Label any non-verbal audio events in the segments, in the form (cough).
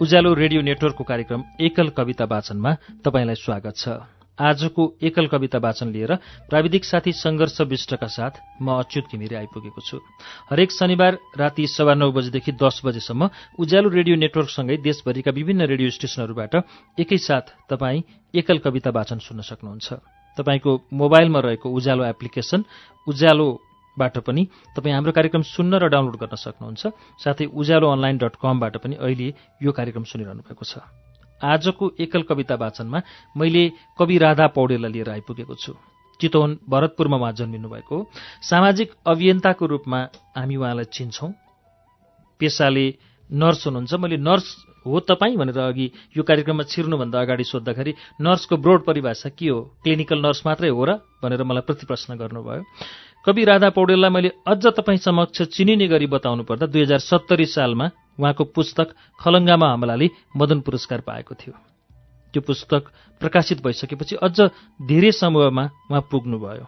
उज्यालो radio नेटवर्कको कार्यक्रम एकल कविता वाचनमा तपाईँलाई स्वागत छ। आजको एकल कविता वाचन लिएर प्राविधिक साथी संघर्ष विष्टका साथ म अच्युत घिमिरे आइपुगेको छु। हरेक शनिबार राति सवा नौ बजेदेखि दस बजेसम्म उज्यालो रेडियो नेटवर्कसँगै देशभरिका विभिन्न रेडियो स्टेशनहरूबाट एकैसाथ तपाईँ एकल कविता वाचन सुन्न सक्नुहुन्छ। तपाईँको मोबाइलमा रहेको उज्यालो एप्लिकेशन उज्यालो बाट पनि तपाईँ हाम्रो कार्यक्रम सुन्न र डाउनलोड गर्न सक्नुहुन्छ। साथै उज्यालो अनलाइन डट कमबाट पनि अहिले यो कार्यक्रम सुनिरहनु भएको छ। आजको एकल कविता वाचनमा मैले कवि राधा पौडेललाई लिएर आइपुगेको छु। चितवन भरतपुरमा उहाँ जन्मिनु भएको हो। सामाजिक अभियन्ताको रूपमा हामी उहाँलाई चिन्छौँ। पेसाले नर्स हुनुहुन्छ। मैले नर्स हो तपाईँ भनेर अघि यो कार्यक्रममा छिर्नुभन्दा अगाडि सोद्धाखेरि नर्सको ब्रोड परिभाषा के हो? क्लिनिकल नर्स मात्रै हो र? भनेर मलाई प्रतिप्रश्न गर्नुभयो। कवि राधा पौडेललाई मैले अझ तपाईँ समक्ष चिनिने गरी बताउनु पर्दा दुई हजार सत्तरी सालमा उहाँको पुस्तक खलङ्गामा हमलाले मदन पुरस्कार पाएको थियो। त्यो पुस्तक प्रकाशित भइसकेपछि अझ धेरै समूहमा उहाँ पुग्नुभयो।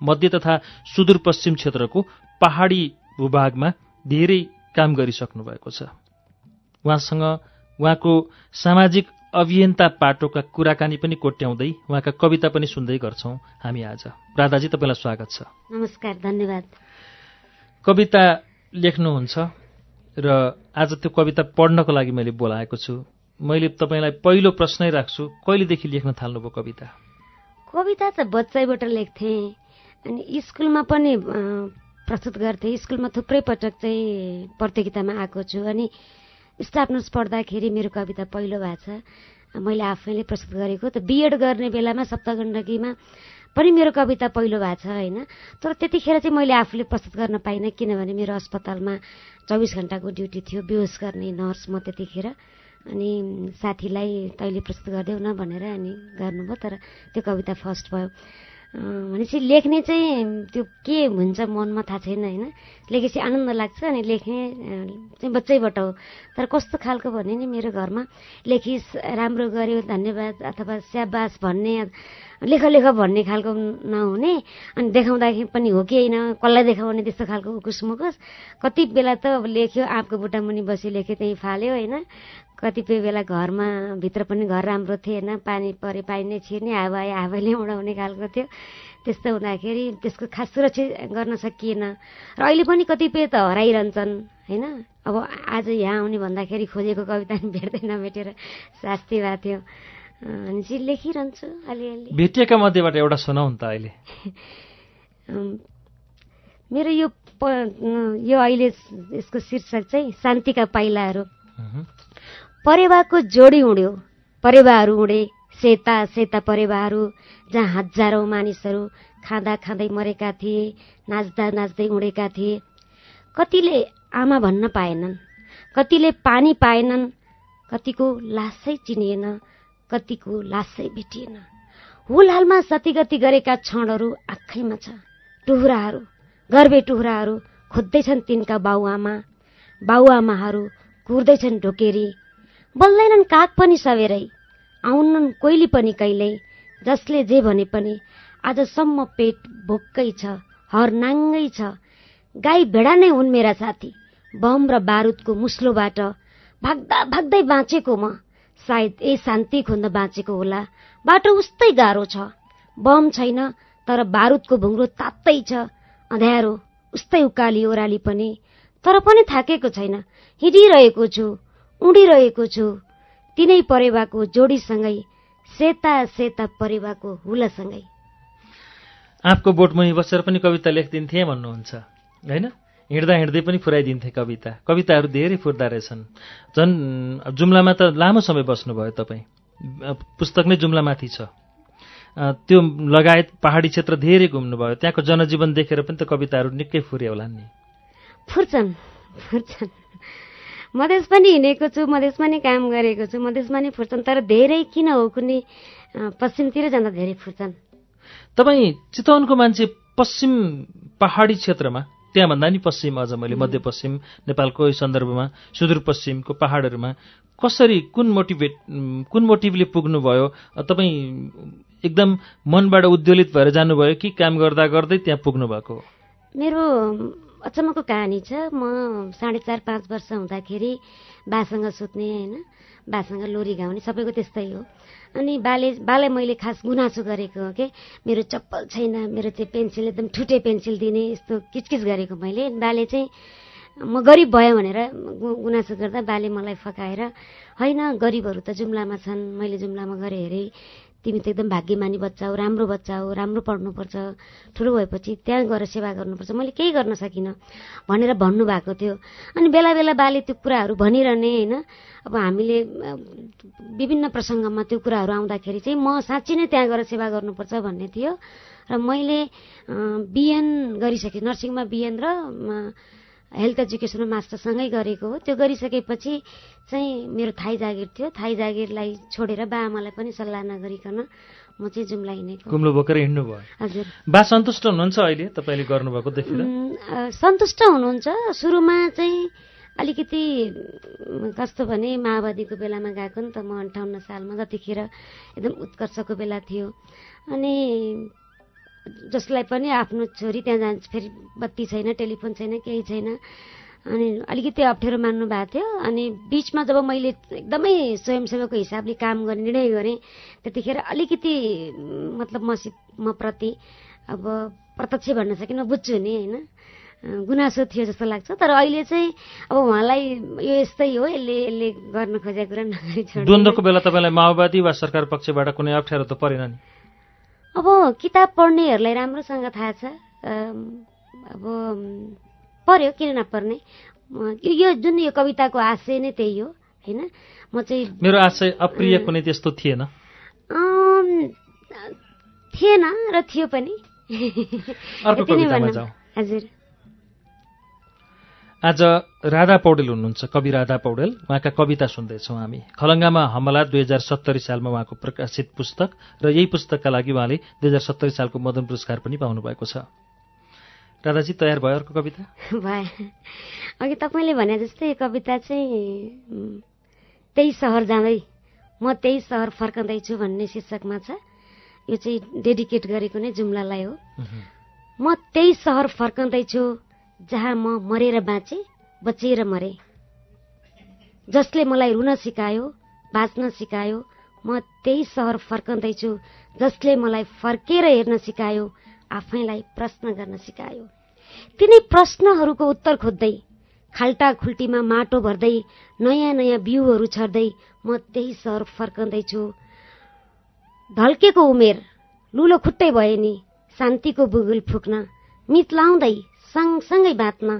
मध्य तथा सुदूरपश्चिम क्षेत्रको पहाडी भूभागमा धेरै काम गरिसक्नु भएको छ। उहाँसँग उहाँको सामाजिक अभियन्ता पाटोका कुराकानी पनि कोट्याउँदै उहाँका कविता पनि सुन्दै गर्छौँ हामी आज। राधाजी तपाईँलाई स्वागत छ। नमस्कार धन्यवाद। कविता लेख्नुहुन्छ र आज त्यो कविता पढ्नको लागि मैले बोलाएको छु। मैले तपाईँलाई पहिलो प्रश्नै राख्छु कहिलेदेखि लेख्न थाल्नुभयो कविता? कविता चाहिँ बच्चैबाट लेख्थेँ अनि स्कुलमा पनि प्रस्तुत गर्थेँ। स्कुलमा थुप्रै पटक चाहिँ प्रतियोगितामा आएको छु अनि स्टाफ नर्स पढ्दाखेरि मेरो कविता पहिलो छ मैले आफैले प्रस्तुत गरेको त बिएड गर्ने बेलामा सप्तगण्डकीमा पनि मेरो कविता पहिलो भएको छ होइन। तर त्यतिखेर चाहिँ मैले आफूले प्रस्तुत गर्न पाइनँ किनभने मेरो अस्पतालमा चौबिस घन्टाको ड्युटी थियो बेहोस गर्ने नर्स म त्यतिखेर। अनि साथीलाई तैँले प्रस्तुत गरिदेऊ न भनेर अनि गर्नुभयो तर त्यो कविता फर्स्ट भयो। भनेपछि लेख्ने चाहिँ त्यो के हुन्छ मनमा थाहा छैन होइन? लेखेपछि आनन्द लाग्छ अनि लेख्ने चाहिँ बच्चैबाट हो। तर कस्तो खालको भने नि मेरो घरमा लेखिस राम्रो गर्यो धन्यवाद अथवा स्याबास भन्ने लेख लेख भन्ने खालको नहुने। अनि देखाउँदाखेरि पनि हो कि होइन कसलाई देखाउने त्यस्तो खालको उकुस मुकुस कति बेला त लेख्यो आँपको बुट्टा मुनि बसी लेख्यो त्यहीँ फाल्यो होइन? कतिपय बेला घरमा भित्र पनि घर राम्रो थिएन पानी परे पानी नै छिर्ने हावा आयो हावाले उडाउने खालको थियो। त्यस्तो हुँदाखेरि त्यसको खास सुरक्षित गर्न सकिएन। र अहिले पनि कतिपय त हराइरहन्छन् होइन? अब आज यहाँ आउने भन्दाखेरि खोजेको कविता पनि भेट्दै नभेटेर शास्ति भएको थियो। अनि चाहिँ लेखिरहन्छु अलिअलि। भेटिएका मध्येबाट एउटा सुनाउ त अहिले। (laughs) मेरो यो यो अहिले यसको शीर्षक चाहिँ शान्तिका पाइलाहरू। परेवाको जोडी उड्यो परेवाहरू उडे सेता सेता परेवाहरू जहाँ हजारौँ मानिसहरू खाँदा खाँदै मरेका थिए नाच्दा नाच्दै उडेका थिए। कतिले आमा भन्न पाएनन् कतिले पानी पाएनन् कतिको लासै चिनिएन कतिको लासै भेटिएन। हुलहालमा सतीगति गरेका क्षणहरू आँखैमा छ। टुहुराहरू गर्वे टुहुराहरू खोज्दैछन् तिनका बाउआमा। बाउआमाहरू कुर्दैछन् ढोकेरी बोल्दैनन् काग पनि सवेरै आउनन् कोइली पनि कहिल्यै जसले जे भने पनि आजसम्म पेट भोक्कै छ हर नाङ्गै छ। गाई भेडा नै हुन् मेरा साथी बम र बारुदको मुस्लोबाट भाग्दा भाग्दै बाँचेको म। सायद ए शान्ति खोज्न बाँचेको होला बाटो उस्तै गाह्रो छ। बम छैन तर बारुदको भुङ्रो तात्तै छ। अँध्यारो उस्तै उकाली ओह्राली पनि तर पनि थाकेको छैन। हिँडिरहेको छु उडिरहेको छु। तिनै परेवाको जोडीसँगै सेता सेता परेवाको हुलसँगै। आँपको बोटमुनि बसेर पनि कविता लेखिदिन्थे भन्नुहुन्छ। होइन? हिँड्दा हिँड्दै पनि फुराइदिन्थे कविता। कविताहरू धेरै फुर्दा रहेछन्। झन् जुम्लामा त लामो समय बस्नुभयो तपाईँ। पुस्तक नै जुम्लामाथि छ। त्यो लगायत पहाडी क्षेत्र धेरै घुम्नुभयो। त्यहाँको जनजीवन देखेर पनि त कविताहरू निकै फुरे होला नि। फुर्छन् फुर्छन्। मधेस पनि हिँडेको छु मधेसमा नै काम गरेको छु मधेसमा नै फुर्छन् तर धेरै किन हो कुनै पश्चिमतिर जाँदा धेरै फुर्छन् तपाईँ चितवनको मान्छे पश्चिम पहाडी क्षेत्रमा त्यहाँभन्दा नि पश्चिम अझ मैले मध्यपश्चिम नेपालको सन्दर्भमा सुदूरपश्चिमको पहाडहरूमा कसरी कुन मोटिभेट कुन मोटिभले पुग्नुभयो? तपाईँ एकदम मनबाट उद्वेलित भएर जानुभयो कि काम गर्दा गर्दै त्यहाँ पुग्नु भएको मेरो अचम्मको कहानी छ। म साढे चार पाँच वर्ष हुँदाखेरि बासँग सुत्ने होइन? बासँग लोरी गाउने सबैको त्यस्तै हो। अनि बाले बाले मैले खास गुनासो गरेको हो कि मेरो चप्पल छैन मेरो चाहिँ पेन्सिल एकदम ठुटे पेन्सिल दिने यस्तो किचकिच गरेको मैले। बाले चाहिँ म गरिब भयो भनेर गुनासो गर्दा बाले मलाई फकाएर होइन गरिबहरू त जुम्लामा छन् मैले जुम्लामा गरेँ हेरेँ। तिमी त एकदम भाग्यमानी बच्चा हो राम्रो बच्चा हो राम्रो पढ्नुपर्छ ठुलो भएपछि त्यहाँ गएर सेवा गर्नुपर्छ। मैले केही गर्न सकिनँ भनेर भन्नुभएको थियो। अनि बेला बेला बाले त्यो कुराहरू भनिरहने होइन? अब हामीले विभिन्न प्रसङ्गमा त्यो कुराहरू आउँदाखेरि चाहिँ म साँच्ची नै त्यहाँ गएर सेवा गर्नुपर्छ भन्ने थियो। र मैले बिएन गरिसकेँ नर्सिङमा बिएन र हेल्थ एजुकेसनमा मास्टरसँगै गरेको हो। त्यो गरिसकेपछि चाहिँ मेरो थाई जागिर थियो। थाई जागिरलाई छोडेर बा आमालाई पनि सल्लाह नगरिकन म चाहिँ जुम्ला हिँडेको कुम्लो बोकेर हिँड्नु भयो हजुर। बा सन्तुष्ट हुनुहुन्छ अहिले? तपाईँले गर्नुभएको देखेर? सन्तुष्ट हुनुहुन्छ। सुरुमा चाहिँ अलिकति कस्तो भने माओवादीको बेलामा गएको नि त म अन्ठाउन्न सालमा जतिखेर एकदम उत्कर्षको बेला थियो। अनि जसलाई पनि आफ्नो छोरी त्यहाँ जान्छ फेरि बत्ती छैन टेलिफोन छैन केही छैन। अनि अलिकति अप्ठ्यारो मान्नु भएको थियो। अनि बिचमा जब मैले एकदमै स्वयंसेवकको हिसाबले काम गर्ने निर्णय गरेँ त्यतिखेर अलिकति मतलब मसित म प्रति अब प्रत्यक्ष भन्न सकिनँ बुझ्छु नि होइन। गुनासो थियो जस्तो लाग्छ। तर अहिले चाहिँ अब उहाँलाई यो यस्तै हो यसले यसले गर्न खोजेको कुरा नगरी द्वन्द्वको बेला तपाईँलाई माओवादी वा सरकार पक्षबाट कुनै अप्ठ्यारो त परेन नि? अब किताब पढ्नेहरूलाई राम्रोसँग थाहा छ अब पर्यो किन नपर्ने? यो जुन यो कविताको आशय नै त्यही हो होइन? म चाहिँ मेरो आशय अप्रिय कुनै त्यस्तो थिएन। थिएन र थियो पनि। हजुर। आज राधा पौडेल हुनुहुन्छ कवि राधा पौडेल। उहाँका कविता सुन्दैछौँ हामी। खलङ्गामा हमला दुई हजार सत्तरी सालमा उहाँको प्रकाशित पुस्तक र यही पुस्तकका लागि उहाँले दुई हजार सत्तरी सालको मदन पुरस्कार पनि पाउनुभएको छ। राधाजी तयार भयो अर्को कविता? (laughs) अघि तपाईँले भने जस्तै कविता चाहिँ त्यही सहर जाँदै म त्यही सहर फर्कँदैछु भन्ने शीर्षकमा छ। यो चाहिँ डेडिकेट गरेको नै जुम्लालाई हो। म त्यही सहर फर्कँदैछु जहाँ म मरेर बाँचे बचेर मरे। जसले मलाई रुन सिकायो बाँच्न सिकायो म त्यही सहर फर्कँदैछु। जसले मलाई फर्केर हेर्न सिकायो आफैलाई प्रश्न गर्न सिकायो। तिनै प्रश्नहरूको उत्तर खोज्दै खाल्टा खुल्टीमा माटो भर्दै नयाँ नयाँ बिउहरू छर्दै म त्यही सहर फर्कँदैछु। ढल्केको उमेर लुलो खुट्टै भए नि शान्तिको बुगुल फुक्न मितलाउँदै सँगसँगै बाँच्न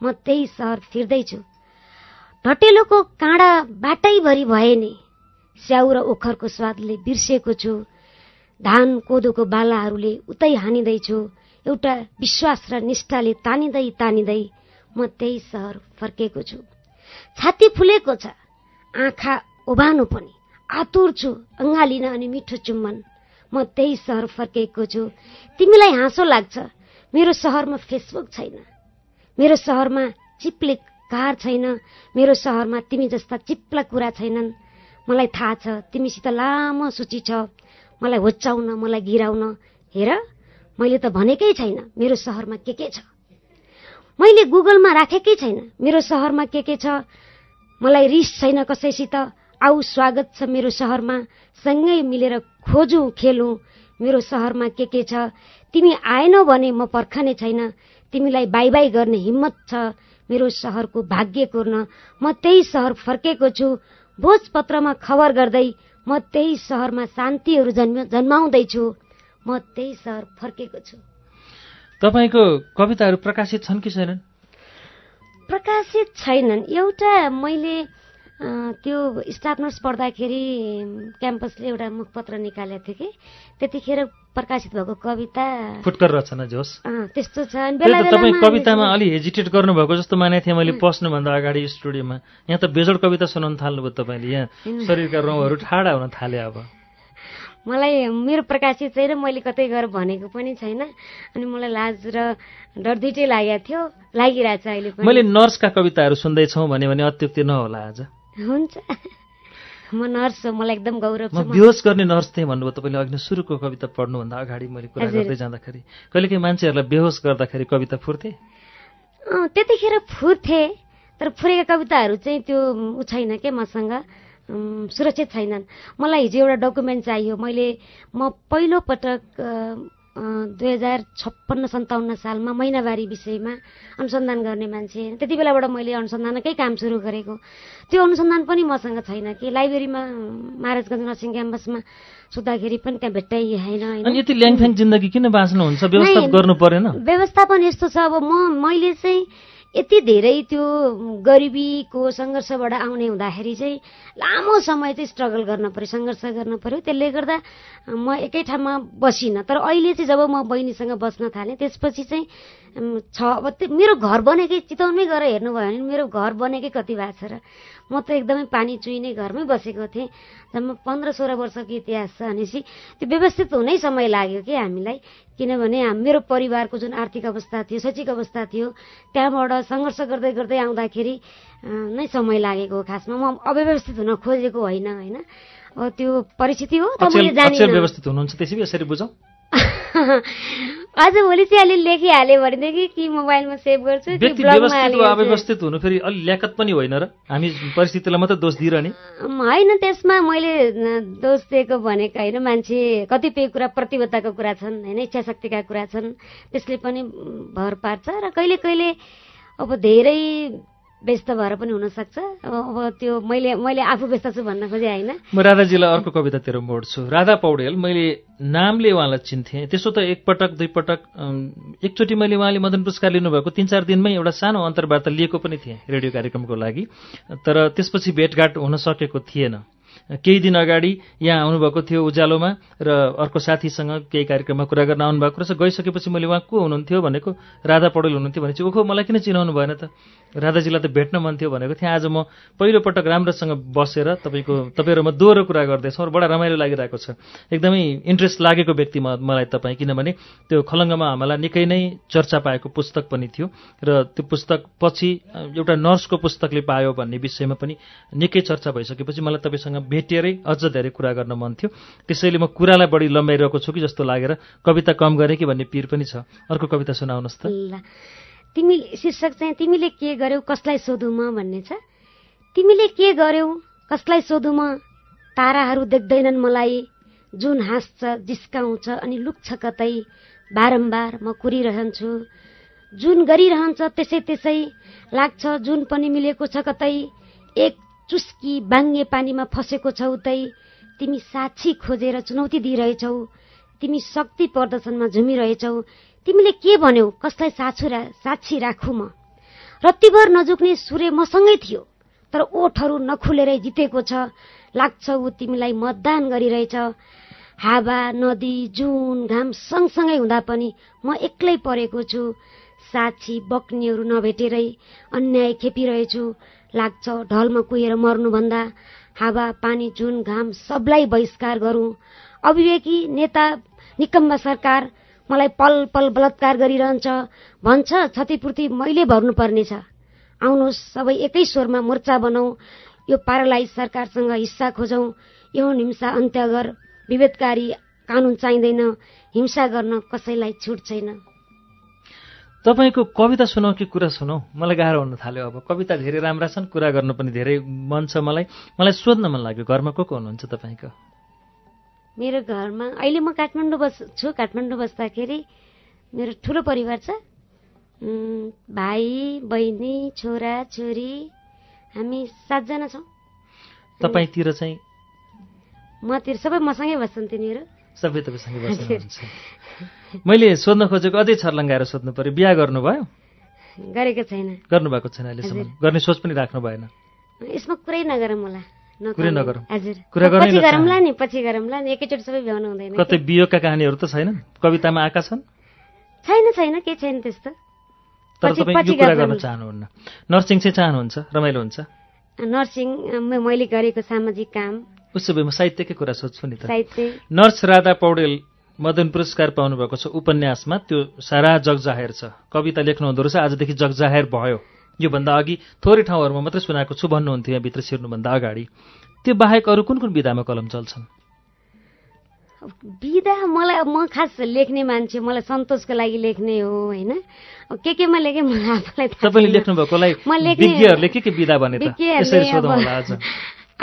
म त्यही सहर फिर्दैछु। ढटेलोको काँडा बाटैभरि भए नि स्याउ र ओखरको स्वादले बिर्सेको छु। धान कोदोको बालाहरूले उतै हानिँदैछु। एउटा विश्वास र निष्ठाले तानिँदै तानिँदै म त्यही सहर फर्केको छु। छाती फुलेको छ। आँखा ओभानो पनि। आतुर छु अङ्गालिन अनि मिठो चुम्बन। म त्यही सहर फर्केको छु। तिमीलाई हाँसो लाग्छ। मेरो सहरमा फेसबुक छैन। मेरो सहरमा चिप्ले कार छैन। मेरो सहरमा तिमी जस्ता चिप्ला कुरा छैनन्। मलाई थाहा छ तिमीसित लामो सूची छ। मलाई होच्याउन मलाई गिराउन। हेर मैले त भनेकै छैन मेरो सहरमा के के छ। मैले गुगलमा राखेकै छैन मेरो सहरमा के के छ। मलाई रिस छैन कसैसित। आऊ स्वागत छ मेरो सहरमा। सँगै मिलेर खोजौँ खेलौँ। मेरो सहरमा के के छ? तिमी आएनौ भने म पर्खने छैन। तिमीलाई बाई बाई गर्ने हिम्मत छ। मेरो सहरको भाग्य कोर्न म त्यही सहर फर्केको छु। भोजपत्रमा खबर गर्दै म त्यही सहरमा शान्तिहरू जन्म जन्माउँदैछु म त्यही सहर फर्केको छु। तपाईँको कविताहरू प्रकाशित छन् कि छैनन्? प्रकाशित छैनन्। एउटा मैले त्यो स्टाफ नर्स पढ्दाखेरि क्याम्पसले एउटा मुखपत्र निकालेको थियो कि? त्यतिखेर प्रकाशित भएको कविता फुटकर रचना जोस्? त्यस्तो छ। तपाईँ कवितामा अलि हेजिटेट गर्नुभएको जस्तो मानेको थिएँ मैले पस्नुभन्दा अगाडि स्टुडियोमा। यहाँ त बेजोड कविता सुनाउनु थाल्नुभयो तपाईँले यहाँ शरीरका रौँहरू ठाडा हुन थाले अब। मलाई मेरो प्रकाशित चाहिँ र मैले कतै गएर भनेको पनि छैन। अनि मलाई लाज र डर दुइटै लागेको थियो लागिरहेछ अहिले मैले नर्सका कविताहरू सुन्दैछौँ भने अत्युक्ति नहोला आज। हुन्छ। म नर्स हो मलाई एकदम गौरव छ म बेहोस गर्ने नर्स थिएँ भन्नुभयो। तपाईँले अघि नै सुरुको कविता पढ्नुभन्दा अगाडि मैले कुरा। गर्दै जाँदाखेरि कहिलेकाहीँ मान्छेहरूलाई बेहोस गर्दाखेरि कविता फुर्थे? त्यतिखेर फुर्थे तर फुरेका कविताहरू चाहिँ त्यो उ छैन के मसँग? सुरक्षित छैनन्। मलाई हिजो एउटा डकुमेन्ट चाहियो। मैले म पहिलो पटक दुई हजार छप्पन्न सन्ताउन्न सालमा महिनावारी विषयमा अनुसन्धान गर्ने मान्छे त्यति बेलाबाट मैले अनुसन्धानकै काम सुरु गरेको। त्यो अनुसन्धान पनि मसँग छैन कि लाइब्रेरीमा महाराजगञ्ज नर्सिङ क्याम्पसमा सुत्दाखेरि पनि त्यहाँ भेट्टाइएन यति ल्याङफ्याङ जिन्दगी किन बाँच्नुहुन्छ? व्यवस्थापन यस्तो छ। अब म मैले चाहिँ यति धेरै त्यो गरिबीको सङ्घर्षबाट आउने हुँदाखेरि चाहिँ लामो समय चाहिँ स्ट्रगल गर्न पर्यो सङ्घर्ष गर्न पर्यो। त्यसले गर्दा म एकै ठाउँमा बसिनँ। तर अहिले चाहिँ जब म बहिनीसँग बस्न थालेँ त्यसपछि चाहिँ छ अब मेरो घर बनेकै चितवनमै गएर हेर्नुभयो भने मेरो घर बनेकै कति भएको छ र म त एकदमै पानी चुइने घरमै बसेको थिएँ। जम्मा पन्ध्र सोह्र वर्षको इतिहास छ भनेपछि त्यो व्यवस्थित हुनै समय लाग्यो कि हामीलाई। किनभने मेरो परिवारको जुन आर्थिक अवस्था थियो शैक्षिक अवस्था थियो त्यहाँबाट सङ्घर्ष गर्दै गर्दै आउँदाखेरि नै समय लागेको हो खासमा। म अव्यवस्थित हुन खोजेको होइन होइन। अब त्यो परिस्थिति हो त मैले जानिनँ। व्यवस्थित हुनुहुन्छ त्यसै यसरी बुझौँ। (laughs) आज भोलि चाहिँ अलि लेखिहाल्यो भनेदेखि कि मोबाइलमा सेभ गर्छु व्यक्ति व्यवस्थित वा अव्यवस्थित हुनु फेरि अलि ल्याकत पनि होइन र। हामी परिस्थितिलाई मात्रै दोष दिइरहने। होइन त्यसमा मैले दोष दिएको भनेको होइन मान्छे कतिपय कुरा प्रतिबद्धताको कुरा छन् होइन इच्छा शक्तिका कुरा छन् त्यसले पनि भर पार्छ र कहिले कहिले अब धेरै व्यस्त भएर पनि हुनसक्छ। अब त्यो मैले मैले आफू व्यस्त छु भन्न खोजेँ होइन। म राधाजीलाई अर्को कवितातिर मोड्छु। राधा पौडेल मैले नामले उहाँलाई चिन्थेँ। त्यसो त एकपटक दुईपटक एकचोटि मैले उहाँले मदन पुरस्कार लिनुभएको तिन चार दिनमै एउटा सानो अन्तर्वार्ता लिएको पनि थिएँ रेडियो कार्यक्रमको लागि। तर त्यसपछि भेटघाट हुन सकेको थिएन। केही दिन अगाडि यहाँ आउनुभएको थियो उज्यालोमा र अर्को साथीसँग केही कार्यक्रममा कुरा गर्न आउनुभएको रहेछ। गइसकेपछि मैले उहाँ को हुनुहुन्थ्यो भनेको राधा पौडेल हुनुहुन्थ्यो भने चाहिँ ओखो मलाई किन चिनाउनु भएन त? राधाजीलाई त भेट्न मन थियो भनेको थिएँ। आज म पहिलोपटक राम्रोसँग बसेर तपाईँको तपाईँ र म दोहोरो कुरा गर्दैछौँ र बडा रमाइलो लागिरहेको छ। एकदमै इन्ट्रेस्ट लागेको व्यक्ति मलाई तपाईँ। किनभने त्यो खलङ्गमा हामीलाई निकै नै चर्चा पाएको पुस्तक पनि थियो र त्यो पुस्तक पछि एउटा नर्सको पुस्तकले पायो भन्ने विषयमा पनि निकै चर्चा भइसकेपछि मलाई तपाईँसँग भेटिएरै अझ धेरै कुरा गर्न मन थियो। त्यसैले म कुरालाई बढी लम्बाइरहेको छु कि जस्तो लागेर कविता कम गरेँ कि भन्ने पिर पनि छ। अर्को कविता सुनाउनुहोस् त। तिमी शीर्षक चाहिँ तिमीले के गर्यौ कसलाई सोधौँ म भन्ने छ। तिमीले के गर्यौ कसलाई सोधौँ म? ताराहरू देख्दैनन् मलाई। जुन हाँस्छ जिस्काउँछ अनि लुक्छ कतै। बारम्बार म कुरिरहन्छु। जुन गरिरहन्छ त्यसै त्यसै। लाग्छ जुन पनि मिलेको छ कतै। एक चुस्की बाङ्गे पानीमा फसेको छौ तै तिमी साक्षी खोजेर चुनौती दिइरहेछौ। तिमी शक्ति प्रदर्शनमा झुमिरहेछौ। तिमीले के भन्यौ? कसलाई रा साक्षी राखु म? रत्तिभर नजुक्ने सूर्य मसँगै थियो तर ओठहरू नखुलेरै जितेको छ। लाग्छ ऊ तिमीलाई मतदान गरिरहेछ। हावा नदी जुन घाम सँगसँगै हुँदा पनि म एक्लै परेको छु। साक्षी बक्नेहरू नभेटेरै अन्याय खेपिरहेछु। लाग्छ। ढलमा कुहेर मर्नुभन्दा हावा पानी जुन घाम सबलाई बहिष्कार गरौँ। अभिवेकी नेता निकम्बा सरकार मलाई पल पल बलात्कार गरिरहन्छ। भन्छ क्षतिपूर्ति मैले भर्नुपर्नेछ। आउनुहोस् सबै एकै स्वरमा मोर्चा बनाऊ। यो पारालाइज सरकारसँग हिस्सा खोजौँ। यौन हिंसा अन्त्य गर विभेदकारी कानुन चाहिँदैन। हिंसा गर्न कसैलाई छुट छैन। तपाईँको कविता सुनाऊ कि कुरा सुनौ? मलाई गाह्रो हुन थाल्यो अब। कविता धेरै राम्रा छन् कुरा गर्नु पनि धेरै मन छ मलाई। मलाई सोध्न मन लाग्यो घरमा को को हुनुहुन्छ तपाईँको? मेरो घरमा अहिले म काठमाडौँ बस छु काठमाडौँ बस्दाखेरि। मेरो ठुलो परिवार छ। भाइ बहिनी छोरा छोरी हामी सातजना छौँ। तपाईँतिर चाहिँ? मतिर सबै मसँगै बस्छन् तिनीहरू। सबै तपाईँसँगै बस्नुहुन्छ मैले सोध्न खोजेको अझै छर्लङ्गाएर सोध्नु पर्यो। बिहा गर्नुभयो? गरेको छैन। गर्नुभएको छैन अहिलेसम्म। गर्ने सोच पनि राख्नु भएन। यसमा कुरै नगरौँ होला। न कुरै comment। नगरौँ। हजुर। कुरा गर्नै पछि गरौँला नचाहनु। नि पछि गरौँला नि। एकैचोटि सबै भ्याउनु हुँदैन कतै वियोगका कहानीहरू त छैनन्? कवितामा आएका छन्? छैन छैन। केही छैन त्यस्तो। तर तपाईँ यो कुरा गर्न। चाहनुहुन्न। नर्सिङ चाहिँ चाहनुहुन्छ? रमाइलो हुन्छ? नर्सिङ मैले गरेको सामाजिक काम। उसो भए म साहित्यकै कुरा सोध्छु नि त। साहित्य। नर्स राधा पौडेल मदन पुरस्कार पाउनुभएको छ उपन्यासमा। त्यो सारा जगजाहेर छ। कविता लेख्नु हुँदो रहेछ। आजदेखि जगजाहेर भयो। योभन्दा अघि थोरै ठाउँहरूमा मात्रै सुनाएको छु भन्नुहुन्थ्यो। यहाँभित्र छिर्नुभन्दा अगाडि। त्यो बाहेक अरू कुन कुन विधामा कलम चल्छन्? विधा मलाई अब म खास लेख्ने मान्छे मलाई सन्तोषको लागि लेख्ने हो होइन? के केमा लेखेँ मलाई आफूलाई तपाईँले। लेख्नुभएकोलाई विज्ञहरूले के के विधा भने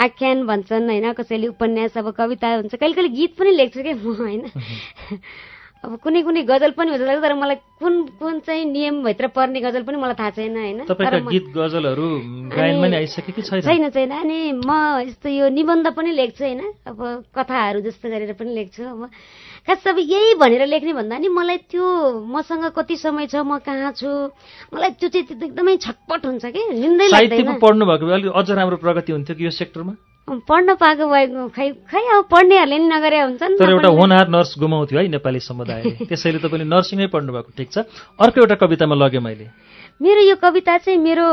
आख्यान भन्छन् होइन? कसैले उपन्यास अब कविता हुन्छ। कहिले कहिले गीत पनि लेख्छु क्या म होइन? (laughs) अब कुनै कुनै गजल पनि हुन्छ तर मलाई कुन कुन चाहिँ नियमभित्र पर्ने गजल पनि मलाई थाहा छैन होइन? छैन छैन। अनि म यस्तो यो निबन्ध पनि लेख्छु होइन? अब कथाहरू जस्तो गरेर पनि लेख्छु अब खास अब यही भनेर लेख्ने भन्दा नि मलाई त्यो मसँग कति समय छ म कहाँ छु? मलाई त्यो चाहिँ एकदमै छटपट हुन्छ कि? साहित्य लाग्दैन। पढ्नु भएको भए अलिक अझ राम्रो प्रगति हुन्थ्यो कि यो सेक्टरमा? पढ्न पाएको भएको खै खै अब पढ्नेहरूले नि नगरे हुन्छ नि तर एउटा होनहार नर्स गुमाउँथ्यो है नेपाली समुदायले। (laughs) त्यसैले तपाईँले नर्सिङै पढ्नु भएको ठिक छ? अर्को एउटा कवितामा लगेँ मैले। मेरो यो कविता चाहिँ मेरो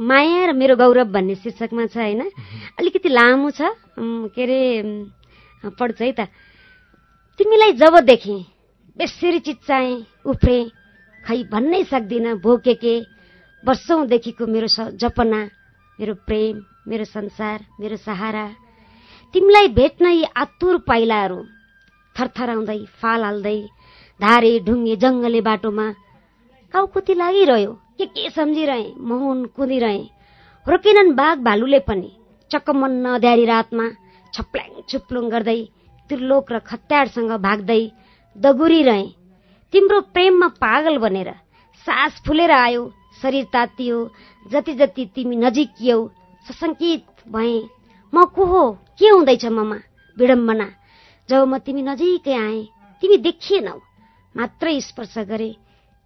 माया र मेरो गौरव भन्ने शीर्षकमा छ होइन? अलिकति लामो छ। के अरे पढ्छ है त। तिमीलाई जब देखेँ बेसरी चिच्चाएँ उफ्रे खै भन्नै सक्दिनँ भोके के वर्षौँदेखिको मेरो जपना मेरो प्रेम मेरो संसार मेरो सहारा। तिमीलाई भेट्न यी आतुर पाइलाहरू थरथराउँदै फाल हाल्दै धारे ढुङ्गे जङ्गले बाटोमा। काउकुती लागिरह्यो के के सम्झिरहे मोहन कुदिरहे। रोकेनन् बाघ भालुले पनि चकमन्न अध्यारी रातमा छप्ल्याङ छुप्लुङ गर्दै त्रिलोक र खत्याडसँग भाग्दै दगुरिरहे। तिम्रो प्रेममा पागल बनेर सास फुलेर आयो शरीर तातियो जति जति तिमी नजिकियौ सशङ्कित भए। म को हो? के हुँदैछ ममा? विडम्बना। जब म तिमी नजिकै आए तिमी देखिएनौ। मात्रै स्पर्श गरे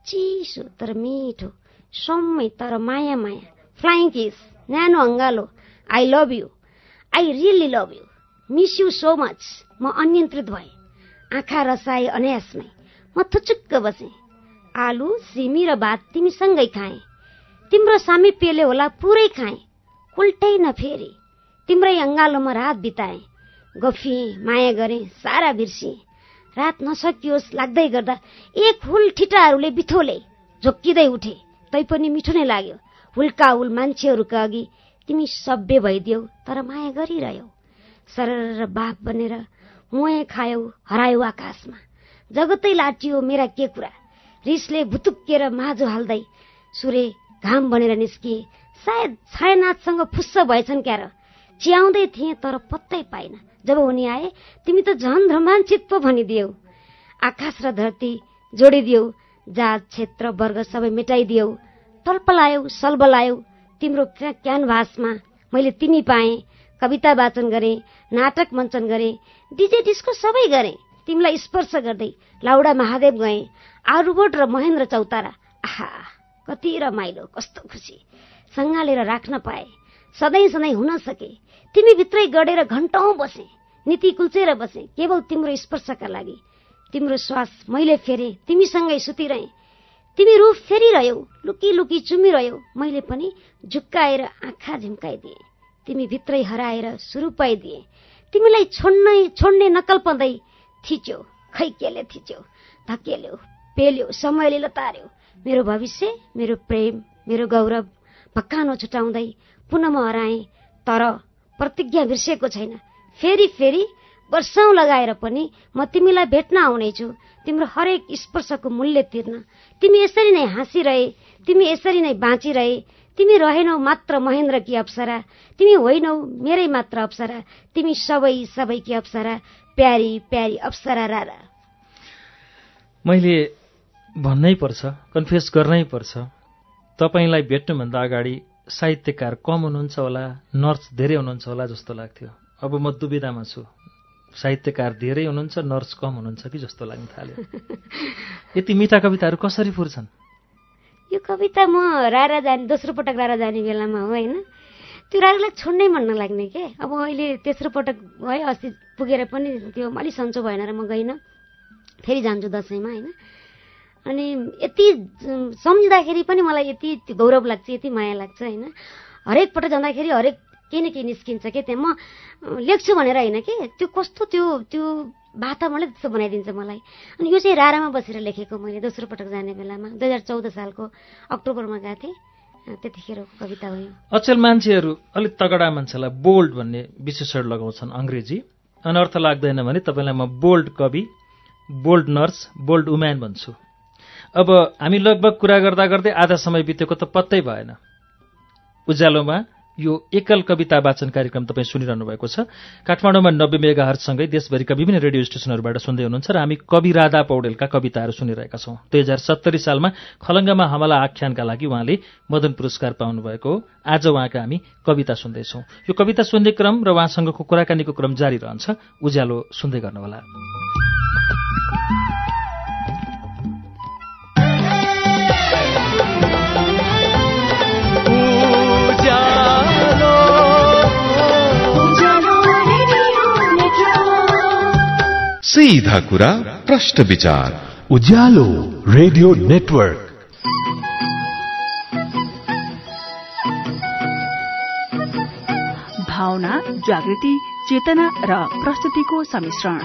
चिसो तर मिठो सौम्य तर माया माया फ्लाइङ किस न्यानो अङ्गालो I love you I really love you miss you so much म अनियन्त्रित भए। आँखा रसाए अनायासमै। म थुचुक्क बसेँ। आलु सिमी र भात तिमीसँगै खाएँ। तिम्रो सामिप्यले होला पुरै खाएँ। उल्टै नफेरी। तिम्रै अङ्गालोमा रात बिताएँ। गफिएँ माया गरेँ सारा बिर्सिएँ रात नसकियोस् लाग्दै गर्दा एक हुल ठिटाहरूले बिथोले। झोक्किँदै उठे। तैपनि मिठो नै लाग्यो। हुल्का हुल मान्छेहरूका अघि तिमी सभ्य भइदियौ तर माया गरिरह्यौ। सरर बाफ बनेर मुहे खायौ हरायौ आकाशमा। जगतै लाटियो मेरा के कुरा? रिसले भुतुक्केर माझो हाल्दै सुरे घाम बनेर निस्किए। सायद छायानाथसँग फुस्स भएछन् क्यार। चियाउँदै थिएँ तर पत्तै पाइन। जब उनी आए तिमी त झन रोमाञ्चित पो भनिदियौ। आकाश र धरती जोडिदियौ जात क्षेत्र वर्ग सबै मेटाइदियौ। टल्पलायौ सलबलायौ। तिम्रो क्या क्यानभासमा मैले तिमी पाएँ। कविता वाचन गरेँ नाटक मञ्चन गरेँ डिजे डिस्को सबै गरेँ। तिमीलाई स्पर्श गर्दै लाउडा महादेव गएँ आरुबोट र महेन्द्र चौतारा। आहा कति रमाइलो कस्तो खुसी। सँगालेर राख्न पाए। सधैँ सधैँ हुन सके। तिमी भित्रै गडेर घन्टौँ बसे। नीति कुल्चेर बसे। केवल तिम्रो स्पर्शका लागि। तिम्रो श्वास मैले फेरे तिमीसँगै सुतिरहे। तिमी रूप फेरिरह्यौ लुकी लुकी चुमिरह्यौ। मैले पनि झुक्काएर आँखा झिम्काइदिए। तिमी भित्रै हराएर सुरुपाइदिए तिमीलाई छोड्नै छोड्ने नकल्पँदै थिच्यो खै केले थिच्यो धकेल्यो पेल्यो समयले लतार्यो। मेरो भविष्य मेरो प्रेम मेरो गौरव भक्कानो छुटाउँदै पुनः म हराएँ तर प्रतिज्ञा बिर्सेको छैन। फेरि फेरि वर्षौँ लगाएर पनि म तिमीलाई भेट्न आउनेछु। तिम्रो हरेक स्पर्शको मूल्य तिर्न। तिमी यसरी नै हाँसिरहे तिमी यसरी नै बाँचिरहे तिमी रहेनौ मात्र महेन्द्रकी अप्सरा। तिमी होइनौ मेरै मात्र अप्सरा। तिमी सबै सबैकी अप्सरा। प्यारी प्यारी अप्सरा रारा मैले भन्नै पर्छ कन्फेस गर्नै पर्छ। तपाईँलाई भेट्नुभन्दा अगाडि साहित्यकार कम हुनुहुन्छ होला नर्स धेरै हुनुहुन्छ होला जस्तो लाग्थ्यो। अब म दुविधामा छु। साहित्यकार धेरै हुनुहुन्छ नर्स कम हुनुहुन्छ कि जस्तो लाग्न थाल्यो। (laughs) यति मिठा कविताहरू कसरी फुर्छन्? यो कविता म रारा जाने दोस्रो पटक रारा जाने बेलामा हो होइन? त्यो रागलाई छोड्नै मन नलाग्ने के? अब अहिले तेस्रो पटक भयो अस्ति पुगेर पनि त्यो अलिक सन्चो भएन र म गइनँ। फेरि जान्छु दसैँमा होइन? अनि यति सम्झिँदाखेरि पनि मलाई यति गौरव लाग्छ यति माया लाग्छ होइन? हरेक पटक जाँदाखेरि हरेक केही न केही निस्किन्छ कि त्यहाँ म लेख्छु भनेर होइन कि? त्यो कस्तो त्यो त्यो वातावरणले त्यस्तो बनाइदिन्छ मलाई। अनि यो चाहिँ रारामा बसेर लेखेको मैले दोस्रो पटक जाने बेलामा दुई हजार चौध सालको अक्टोबरमा गएको थिएँ। त्यतिखेरको कविता हो अचेल मान्छेहरू अलिक तगडा मान्छेलाई बोल्ड भन्ने विशेषण लगाउँछन् अङ्ग्रेजी। अनर्थ लाग्दैन भने तपाईँलाई म बोल्ड कवि बोल्ड नर्स बोल्ड वुम्यान भन्छु। अब हामी लगभग कुरा गर्दा गर्दै आधा समय बितेको त पत्तै भएन। उज्यालोमा यो एकल कविता वाचन कार्यक्रम तपाईँ सुनिरहनु भएको छ। काठमाडौँमा नब्बे मेगाहरूसँगै देशभरिका विभिन्न रेडियो स्टेशनहरूबाट सुन्दै हुनुहुन्छ र हामी कवि राधा पौडेलका कविताहरू सुनिरहेका छौँ। दुई हजार सत्तरी सालमा खलङ्गामा हमला आख्यानका लागि उहाँले मदन पुरस्कार पाउनुभएको हो। आज उहाँका हामी कविता सुन्दैछौँ। यो कविता सुन्ने क्रम र उहाँसँगको कुराकानीको क्रम जारी रहन्छ। उज्यालो सुन्दै गर्नुहोला। सीधा कुरा प्रश्न विचार। Ujyaalo radio network. भावना जागृति चेतना र प्रस्तुतिको सम्मिश्रण